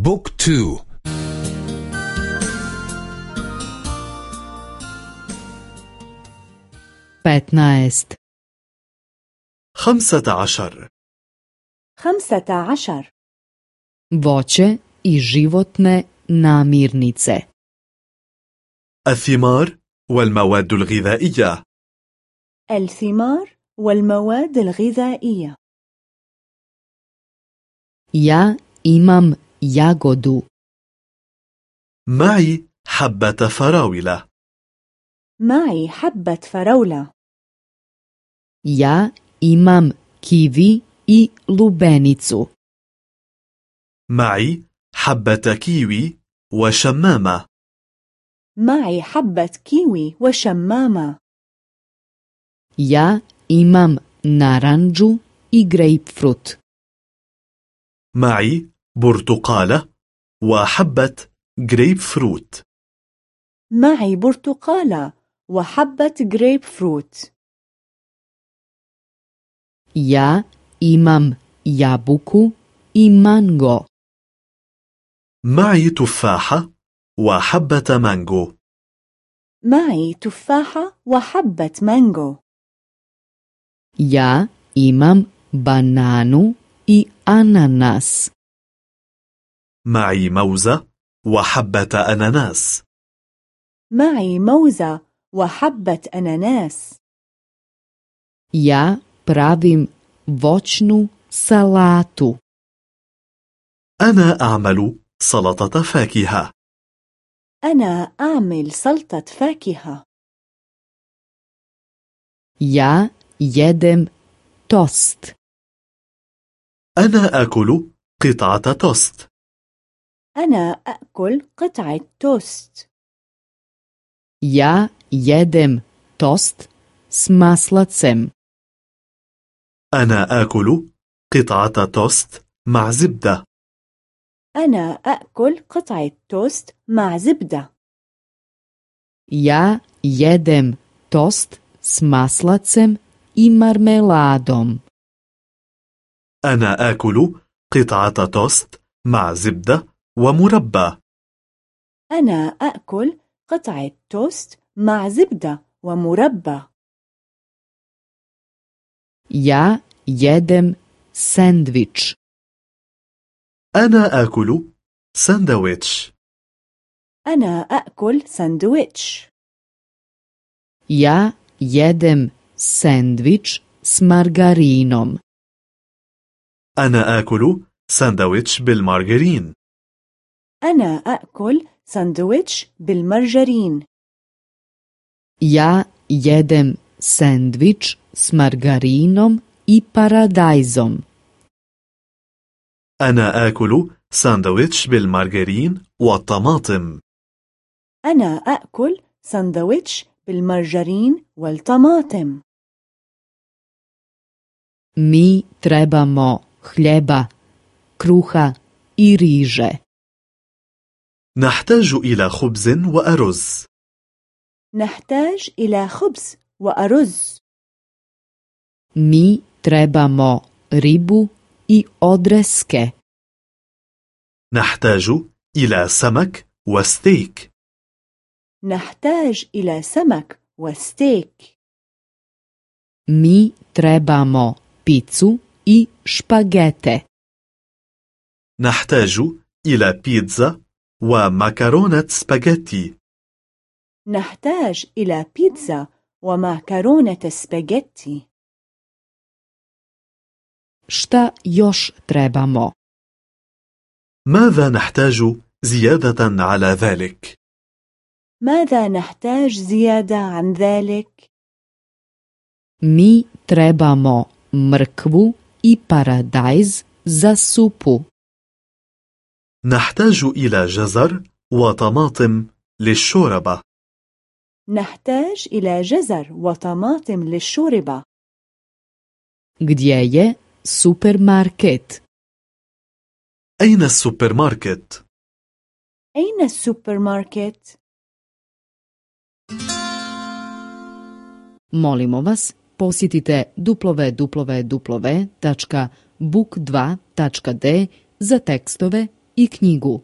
بوك تو. petnaest خمسة عشر. خمسة عشر. voće i životne namirnice. الثمار والمواد الغذائية. الثمار والمواد الغذائية. Ja imam jagodu. معي حبة فراولة. معي حبة فراولة. Ja imam kivi i lubenicu. معي حبة كيوي وشمامة. معي حبة كيوي وشمامة. Ja imam naranđu i grapefruit معي برتقالة وحبة جريب فروت معي برتقالة وحبة جريب فروت ja imam jabuku i mango. معي تفاحة وحبة مانجو معي تفاحة وحبة مانجو ja imam bananu i ananas. معي موزة وحبة أناناس. معي موزة وحبة أناناس. Ja pravim voćnu salatu. أنا أعمل سلطة فاكهة. أنا أعمل سلطة فاكهة. Ja jedem tost. أنا آكل قطعة توست أنا أأكل قطعة توست. ja jedem tost s maslacem أنا آكل قطعة توست مع زبدة. أنا أأكل قطعة توست مع زبدة. ja jedem tost s maslacem i marmeladom. أنا آكل قطعة توست مع زبدة ومربى. أنا أأكل قطعة توست مع زبدة ومربى. ja jedem sandvič أنا آكل ساندويتش. أنا أأكل ساندويتش. ja jedem sandvič s margarinom أنا آكل ساندويتش بالمارغرين. أنا أأكل ساندويتش بالمرجرين. Ja jedem sandvič s margarinom i paradajzom. أنا آكل ساندويتش بالمارغرين والطماطم. أنا أأكل ساندويتش بالمرجرين والطماطم. Mi trebamo hljeba kruha i riže. نحتاج إلى خبز وأرز. نحتاج إلى خبز وأرز. Mi trebamo ribu i odreske. نحتاج إلى سمك وستيك. نحتاج إلى سمك وستيك. Mi trebamo picu i špagete. نحتاج إلى بيتزا ومكرونة سباجيتي نحتاج إلى بيتزا ومعكرونة سباجيتي šta još trebamo ماذا نحتاج زيادة على ذلك؟ ماذا نحتاج زيادة عن ذلك؟ mi trebamo mrkvu i paradajz za supu نحتاج إلى جزر وطماطم للشوربة نحتاج إلى جزر وطماطم للشوربة gdje je supermarket أين السوبر ماركت؟ أين السوبر ماركت؟ Molimo vas, posjetite www.book2.d za tekstove i knjigu.